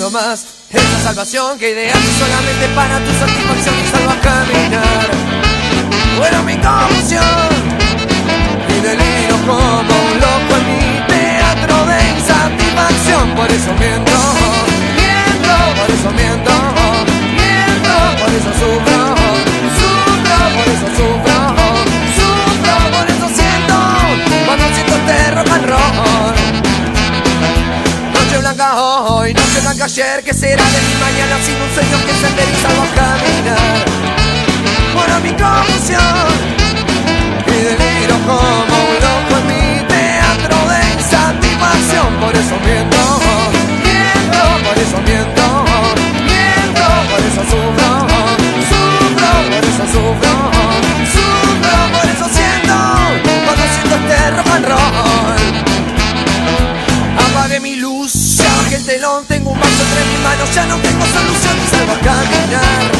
puedo más. Esa salvación que ideaste solamente para tu satisfacción y salvo a caminar. Bueno, mi confusión y deliro como un loco en mi teatro de insatisfacción. Por eso miento, miento, por eso miento, Hoy, noche blanca ayer, que será de mi mañana sin un sueño que senderiza a caminar. Bueno, mi confusión y deliro como un loco en mi teatro de insatisfacción. Por eso miento, miento, por eso miento, miento, por eso sufro, sufro, por eso sufro, sufro, por eso siento, cuando siento este rock and roll. Apagué mi luz, el telón, tengo un vaso entre mis manos, ya no tengo solución salgo a caminar.